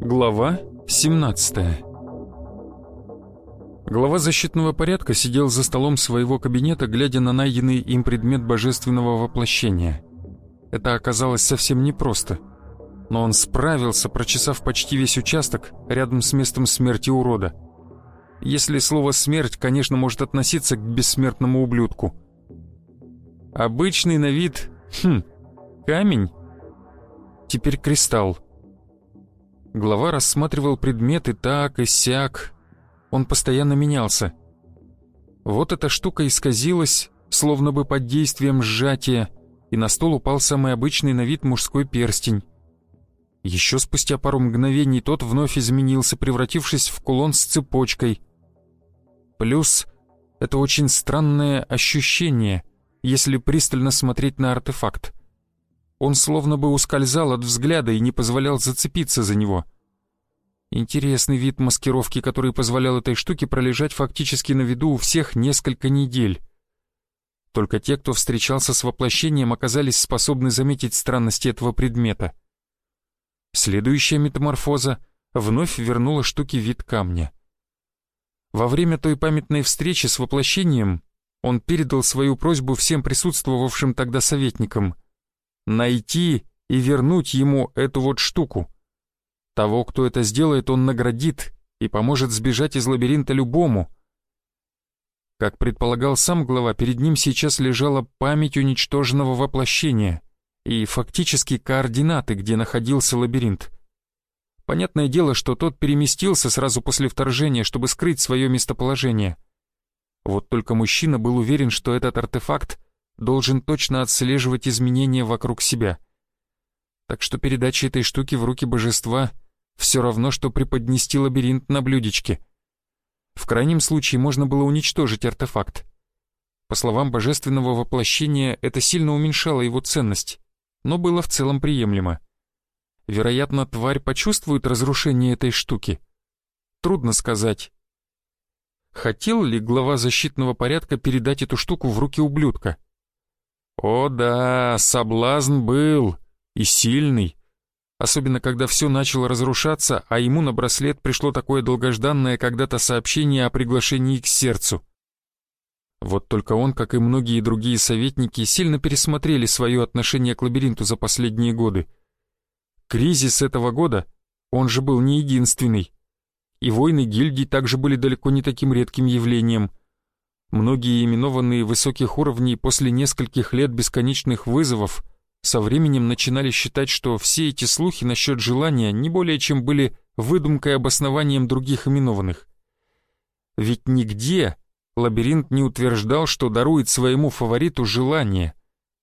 Глава 17 Глава защитного порядка сидел за столом своего кабинета, глядя на найденный им предмет божественного воплощения. Это оказалось совсем непросто. Но он справился, прочесав почти весь участок рядом с местом смерти урода. Если слово «смерть», конечно, может относиться к бессмертному ублюдку. Обычный на вид... Хм, камень? Теперь кристалл. Глава рассматривал предметы так и сяк. Он постоянно менялся. Вот эта штука исказилась, словно бы под действием сжатия, и на стол упал самый обычный на вид мужской перстень. Еще спустя пару мгновений тот вновь изменился, превратившись в кулон с цепочкой. Плюс это очень странное ощущение, если пристально смотреть на артефакт. Он словно бы ускользал от взгляда и не позволял зацепиться за него. Интересный вид маскировки, который позволял этой штуке пролежать фактически на виду у всех несколько недель. Только те, кто встречался с воплощением, оказались способны заметить странности этого предмета. Следующая метаморфоза вновь вернула штуке вид камня. Во время той памятной встречи с воплощением он передал свою просьбу всем присутствовавшим тогда советникам — найти и вернуть ему эту вот штуку. Того, кто это сделает, он наградит и поможет сбежать из лабиринта любому. Как предполагал сам глава, перед ним сейчас лежала память уничтоженного воплощения и фактически координаты, где находился лабиринт. Понятное дело, что тот переместился сразу после вторжения, чтобы скрыть свое местоположение. Вот только мужчина был уверен, что этот артефакт должен точно отслеживать изменения вокруг себя. Так что передача этой штуки в руки божества все равно, что преподнести лабиринт на блюдечке. В крайнем случае можно было уничтожить артефакт. По словам божественного воплощения, это сильно уменьшало его ценность, но было в целом приемлемо. Вероятно, тварь почувствует разрушение этой штуки. Трудно сказать. Хотел ли глава защитного порядка передать эту штуку в руки ублюдка? О да, соблазн был, и сильный. Особенно, когда все начало разрушаться, а ему на браслет пришло такое долгожданное когда-то сообщение о приглашении к сердцу. Вот только он, как и многие другие советники, сильно пересмотрели свое отношение к лабиринту за последние годы. Кризис этого года, он же был не единственный. И войны гильдий также были далеко не таким редким явлением – Многие именованные высоких уровней после нескольких лет бесконечных вызовов со временем начинали считать, что все эти слухи насчет желания не более чем были выдумкой обоснованием других именованных. Ведь нигде лабиринт не утверждал, что дарует своему фавориту желание,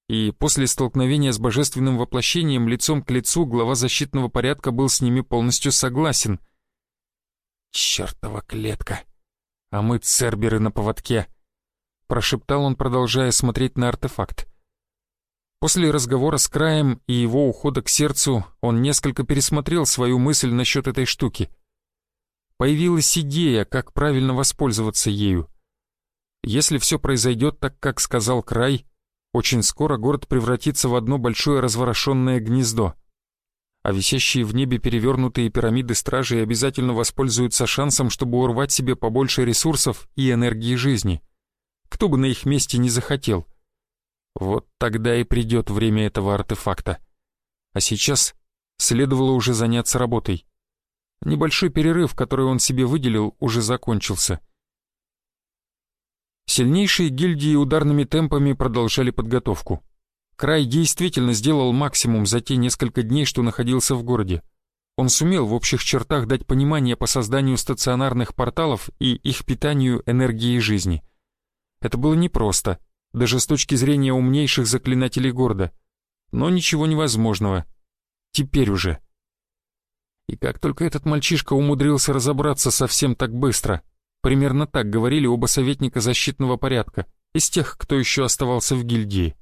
и после столкновения с божественным воплощением лицом к лицу глава защитного порядка был с ними полностью согласен. «Чёртова клетка! А мы церберы на поводке!» прошептал он, продолжая смотреть на артефакт. После разговора с Краем и его ухода к сердцу он несколько пересмотрел свою мысль насчет этой штуки. Появилась идея, как правильно воспользоваться ею. Если все произойдет так, как сказал Край, очень скоро город превратится в одно большое разворошенное гнездо. А висящие в небе перевернутые пирамиды стражей обязательно воспользуются шансом, чтобы урвать себе побольше ресурсов и энергии жизни. Кто бы на их месте не захотел. Вот тогда и придет время этого артефакта. А сейчас следовало уже заняться работой. Небольшой перерыв, который он себе выделил, уже закончился. Сильнейшие гильдии ударными темпами продолжали подготовку. Край действительно сделал максимум за те несколько дней, что находился в городе. Он сумел в общих чертах дать понимание по созданию стационарных порталов и их питанию энергией жизни — это было непросто, даже с точки зрения умнейших заклинателей города. Но ничего невозможного. Теперь уже. И как только этот мальчишка умудрился разобраться совсем так быстро, Примерно так говорили оба советника защитного порядка, из тех, кто еще оставался в гильдии.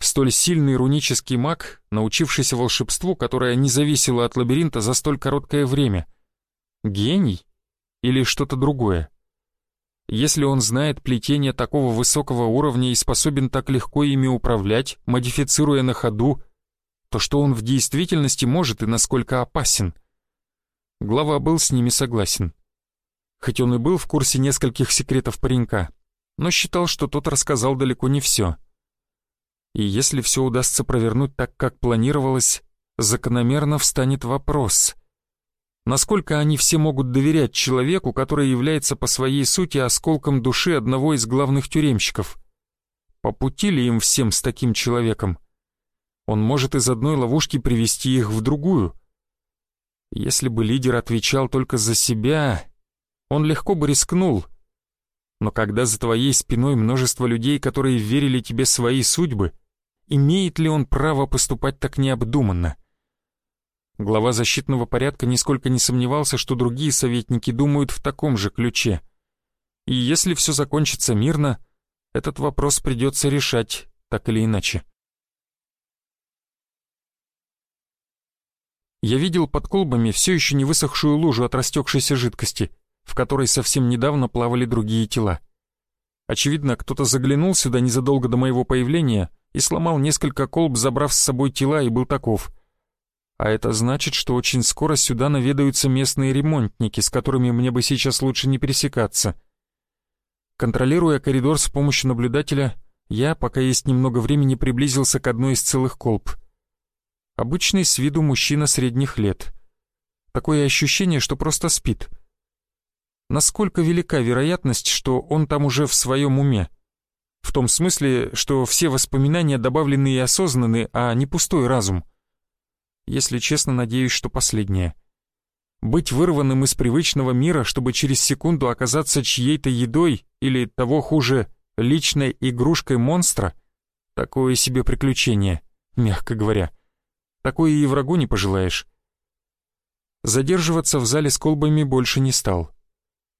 Столь сильный рунический маг, научившийся волшебству, которое не зависело от лабиринта за столь короткое время. Гений? Или что-то другое? Если он знает плетение такого высокого уровня и способен так легко ими управлять, модифицируя на ходу, то что он в действительности может и насколько опасен? Глава был с ними согласен. Хоть он и был в курсе нескольких секретов паренька, но считал, что тот рассказал далеко не все. И если все удастся провернуть так, как планировалось, закономерно встанет вопрос. Насколько они все могут доверять человеку, который является по своей сути осколком души одного из главных тюремщиков? По пути ли им всем с таким человеком? Он может из одной ловушки привести их в другую. Если бы лидер отвечал только за себя, он легко бы рискнул. Но когда за твоей спиной множество людей, которые верили тебе свои судьбы, имеет ли он право поступать так необдуманно. Глава защитного порядка нисколько не сомневался, что другие советники думают в таком же ключе. И если все закончится мирно, этот вопрос придется решать так или иначе. Я видел под колбами все еще не высохшую лужу от растекшейся жидкости, в которой совсем недавно плавали другие тела. Очевидно, кто-то заглянул сюда незадолго до моего появления и сломал несколько колб, забрав с собой тела, и был таков. А это значит, что очень скоро сюда наведаются местные ремонтники, с которыми мне бы сейчас лучше не пересекаться. Контролируя коридор с помощью наблюдателя, я, пока есть немного времени, приблизился к одной из целых колб. Обычный с виду мужчина средних лет. Такое ощущение, что просто спит. Насколько велика вероятность, что он там уже в своем уме? В том смысле, что все воспоминания добавлены и осознаны, а не пустой разум. Если честно, надеюсь, что последнее. Быть вырванным из привычного мира, чтобы через секунду оказаться чьей-то едой или, того хуже, личной игрушкой монстра — такое себе приключение, мягко говоря. Такое и врагу не пожелаешь. Задерживаться в зале с колбами больше не стал.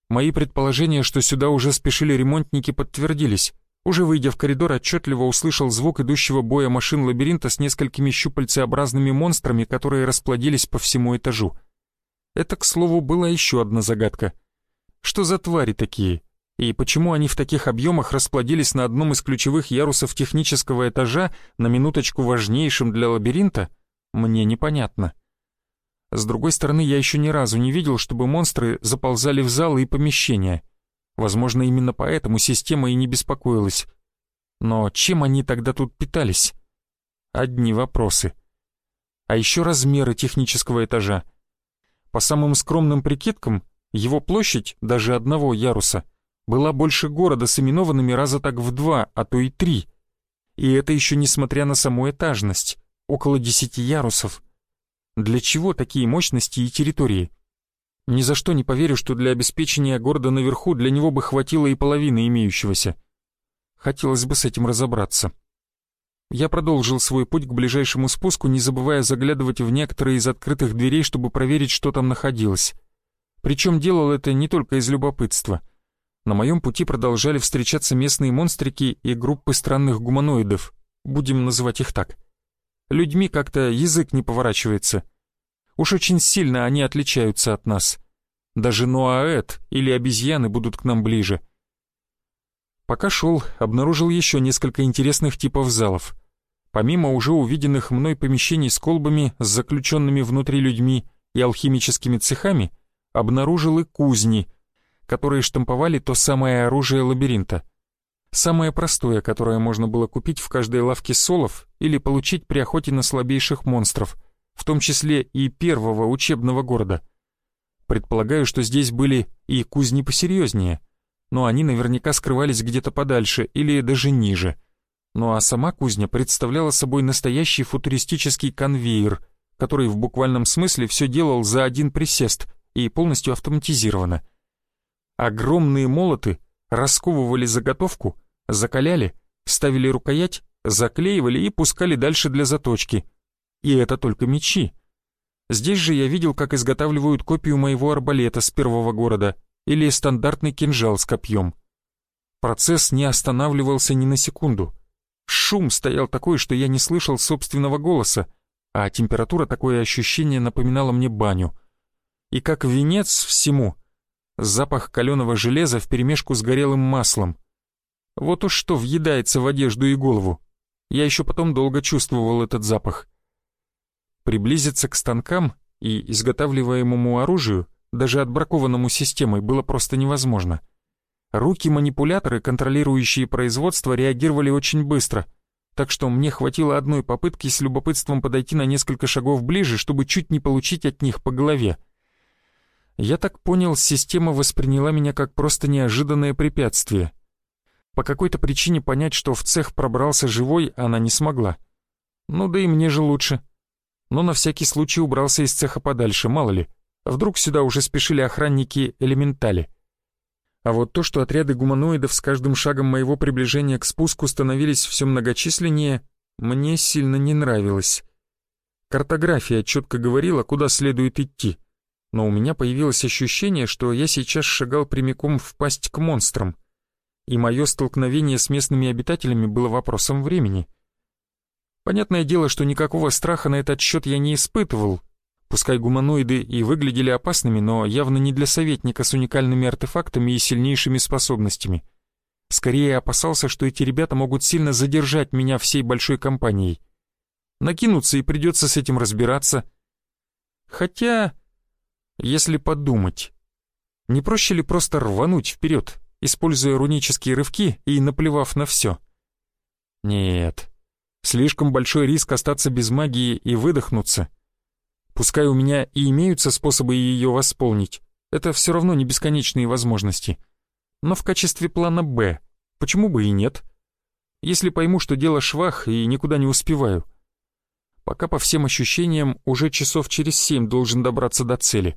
Мои предположения, что сюда уже спешили ремонтники, подтвердились. Уже выйдя в коридор, отчетливо услышал звук идущего боя машин лабиринта с несколькими щупальцеобразными монстрами, которые расплодились по всему этажу. Это, к слову, была еще одна загадка. Что за твари такие? И почему они в таких объемах расплодились на одном из ключевых ярусов технического этажа, на минуточку важнейшим для лабиринта, мне непонятно. С другой стороны, я еще ни разу не видел, чтобы монстры заползали в залы и помещения — Возможно, именно поэтому система и не беспокоилась. Но чем они тогда тут питались? Одни вопросы. А еще размеры технического этажа. По самым скромным прикидкам, его площадь, даже одного яруса, была больше города с именованными раза так в два, а то и три. И это еще несмотря на саму этажность, около десяти ярусов. Для чего такие мощности и территории? Ни за что не поверю, что для обеспечения города наверху для него бы хватило и половины имеющегося. Хотелось бы с этим разобраться. Я продолжил свой путь к ближайшему спуску, не забывая заглядывать в некоторые из открытых дверей, чтобы проверить, что там находилось. Причем делал это не только из любопытства. На моем пути продолжали встречаться местные монстрики и группы странных гуманоидов, будем называть их так. Людьми как-то язык не поворачивается — Уж очень сильно они отличаются от нас. Даже Нуаэт или обезьяны будут к нам ближе. Пока шел, обнаружил еще несколько интересных типов залов. Помимо уже увиденных мной помещений с колбами, с заключенными внутри людьми и алхимическими цехами, обнаружил и кузни, которые штамповали то самое оружие лабиринта. Самое простое, которое можно было купить в каждой лавке солов или получить при охоте на слабейших монстров — в том числе и первого учебного города. Предполагаю, что здесь были и кузни посерьезнее, но они наверняка скрывались где-то подальше или даже ниже. Ну а сама кузня представляла собой настоящий футуристический конвейер, который в буквальном смысле все делал за один присест и полностью автоматизировано. Огромные молоты расковывали заготовку, закаляли, ставили рукоять, заклеивали и пускали дальше для заточки — и это только мечи. Здесь же я видел, как изготавливают копию моего арбалета с первого города, или стандартный кинжал с копьем. Процесс не останавливался ни на секунду. Шум стоял такой, что я не слышал собственного голоса, а температура такое ощущение напоминала мне баню. И как венец всему, запах каленого железа вперемешку с горелым маслом. Вот уж что въедается в одежду и голову. Я еще потом долго чувствовал этот запах. Приблизиться к станкам и изготавливаемому оружию, даже отбракованному системой, было просто невозможно. Руки-манипуляторы, контролирующие производство, реагировали очень быстро, так что мне хватило одной попытки с любопытством подойти на несколько шагов ближе, чтобы чуть не получить от них по голове. Я так понял, система восприняла меня как просто неожиданное препятствие. По какой-то причине понять, что в цех пробрался живой, она не смогла. Ну да и мне же лучше. Но на всякий случай убрался из цеха подальше, мало ли. Вдруг сюда уже спешили охранники элементали. А вот то, что отряды гуманоидов с каждым шагом моего приближения к спуску становились все многочисленнее, мне сильно не нравилось. Картография четко говорила, куда следует идти, но у меня появилось ощущение, что я сейчас шагал прямиком в пасть к монстрам, и мое столкновение с местными обитателями было вопросом времени. Понятное дело, что никакого страха на этот счет я не испытывал, Пускай гуманоиды и выглядели опасными, но явно не для советника с уникальными артефактами и сильнейшими способностями. Скорее опасался, что эти ребята могут сильно задержать меня всей большой компанией. Накинуться и придется с этим разбираться. Хотя, если подумать, не проще ли просто рвануть вперед, используя рунические рывки и наплевав на все? Нет, слишком большой риск остаться без магии и выдохнуться — Пускай у меня и имеются способы ее восполнить, это все равно не бесконечные возможности. Но в качестве плана «Б» почему бы и нет? Если пойму, что дело швах и никуда не успеваю. Пока по всем ощущениям уже часов через семь должен добраться до цели.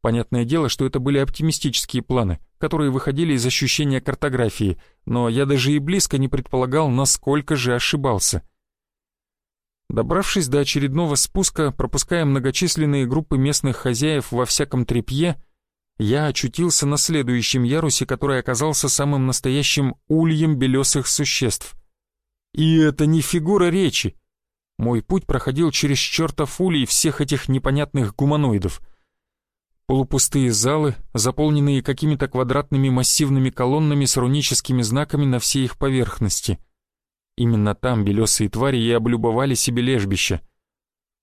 Понятное дело, что это были оптимистические планы, которые выходили из ощущения картографии, но я даже и близко не предполагал, насколько же ошибался. Добравшись до очередного спуска, пропуская многочисленные группы местных хозяев во всяком трепье, я очутился на следующем ярусе, который оказался самым настоящим ульем белесых существ. И это не фигура речи. Мой путь проходил через чертов улей всех этих непонятных гуманоидов. Полупустые залы, заполненные какими-то квадратными массивными колоннами с руническими знаками на всей их поверхности — Именно там белесые твари и облюбовали себе лежбище.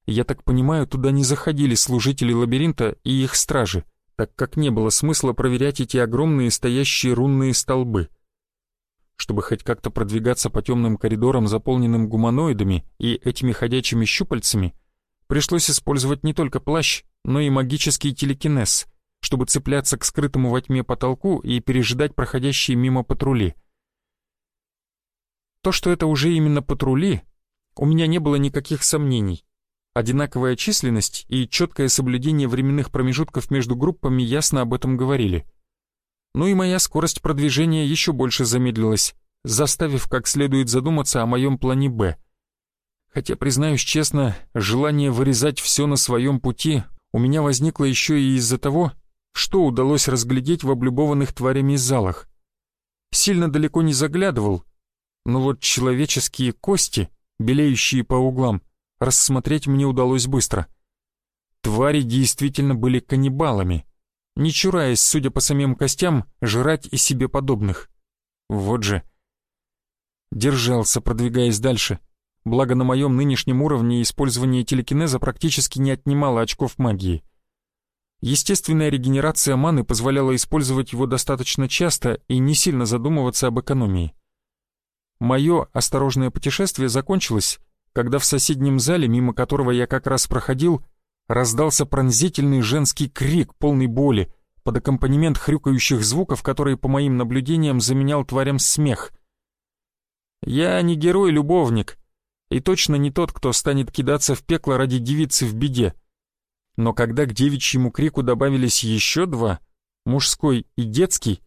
Я так понимаю, туда не заходили служители лабиринта и их стражи, так как не было смысла проверять эти огромные стоящие рунные столбы. Чтобы хоть как-то продвигаться по темным коридорам, заполненным гуманоидами и этими ходячими щупальцами, пришлось использовать не только плащ, но и магический телекинез, чтобы цепляться к скрытому во тьме потолку и пережидать проходящие мимо патрули — то, что это уже именно патрули, у меня не было никаких сомнений. Одинаковая численность и четкое соблюдение временных промежутков между группами ясно об этом говорили. Ну и моя скорость продвижения еще больше замедлилась, заставив как следует задуматься о моем плане «Б». Хотя, признаюсь честно, желание вырезать все на своем пути у меня возникло еще и из-за того, что удалось разглядеть в облюбованных тварями залах. Сильно далеко не заглядывал, но вот человеческие кости, белеющие по углам, рассмотреть мне удалось быстро. Твари действительно были каннибалами, не чураясь, судя по самим костям, жрать и себе подобных. Вот же. Держался, продвигаясь дальше. Благо на моем нынешнем уровне использование телекинеза практически не отнимало очков магии. Естественная регенерация маны позволяла использовать его достаточно часто и не сильно задумываться об экономии. Мое осторожное путешествие закончилось, когда в соседнем зале, мимо которого я как раз проходил, раздался пронзительный женский крик, полный боли, под аккомпанемент хрюкающих звуков, которые, по моим наблюдениям, заменял тварям смех. «Я не герой-любовник, и точно не тот, кто станет кидаться в пекло ради девицы в беде. Но когда к девичьему крику добавились еще два, мужской и детский,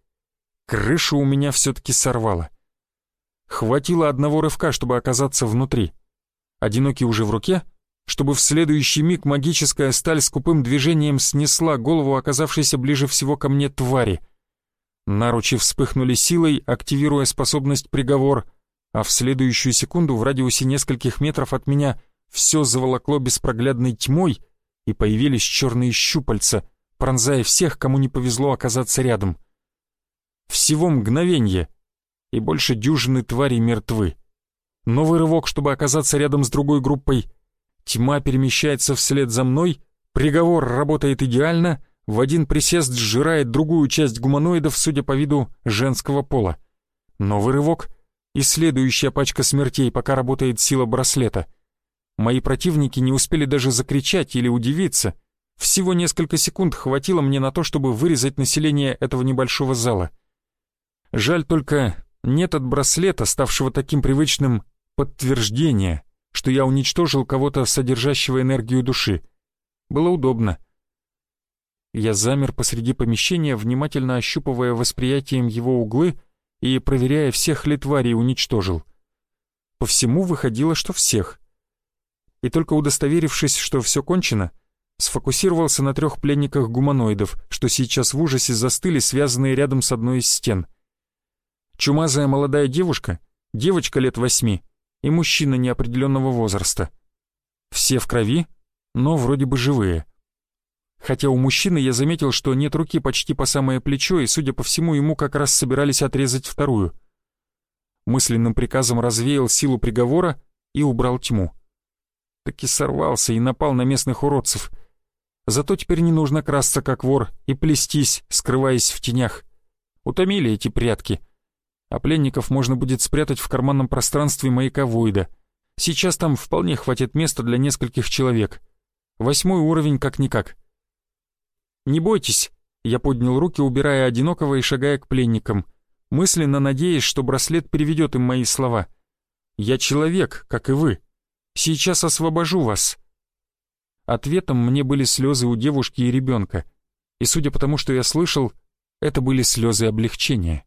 крышу у меня все-таки сорвало. Хватило одного рывка, чтобы оказаться внутри. Одинокий уже в руке, чтобы в следующий миг магическая сталь с купым движением снесла голову оказавшейся ближе всего ко мне твари. Наручи вспыхнули силой, активируя способность приговор, а в следующую секунду в радиусе нескольких метров от меня все заволокло беспроглядной тьмой, и появились черные щупальца, пронзая всех, кому не повезло оказаться рядом. Всего мгновенье, и больше дюжины тварей мертвы. Новый рывок, чтобы оказаться рядом с другой группой. Тьма перемещается вслед за мной, приговор работает идеально, в один присест сжирает другую часть гуманоидов, судя по виду, женского пола. Новый рывок и следующая пачка смертей, пока работает сила браслета. Мои противники не успели даже закричать или удивиться. Всего несколько секунд хватило мне на то, чтобы вырезать население этого небольшого зала. Жаль только, нет от браслета, ставшего таким привычным, подтверждения, что я уничтожил кого-то, содержащего энергию души. Было удобно. Я замер посреди помещения, внимательно ощупывая восприятием его углы и проверяя, всех ли тварей уничтожил. По всему выходило, что всех. И только удостоверившись, что все кончено, сфокусировался на трех пленниках гуманоидов, что сейчас в ужасе застыли, связанные рядом с одной из стен — чумазая молодая девушка, девочка лет восьми и мужчина неопределенного возраста. Все в крови, но вроде бы живые. Хотя у мужчины я заметил, что нет руки почти по самое плечо, и, судя по всему, ему как раз собирались отрезать вторую. Мысленным приказом развеял силу приговора и убрал тьму. Таки сорвался и напал на местных уродцев. Зато теперь не нужно красться как вор и плестись, скрываясь в тенях. Утомили эти прятки а пленников можно будет спрятать в карманном пространстве маяка Войда. Сейчас там вполне хватит места для нескольких человек. Восьмой уровень как-никак. «Не бойтесь», — я поднял руки, убирая одинокого и шагая к пленникам, мысленно надеясь, что браслет переведет им мои слова. «Я человек, как и вы. Сейчас освобожу вас». Ответом мне были слезы у девушки и ребенка, и судя по тому, что я слышал, это были слезы облегчения.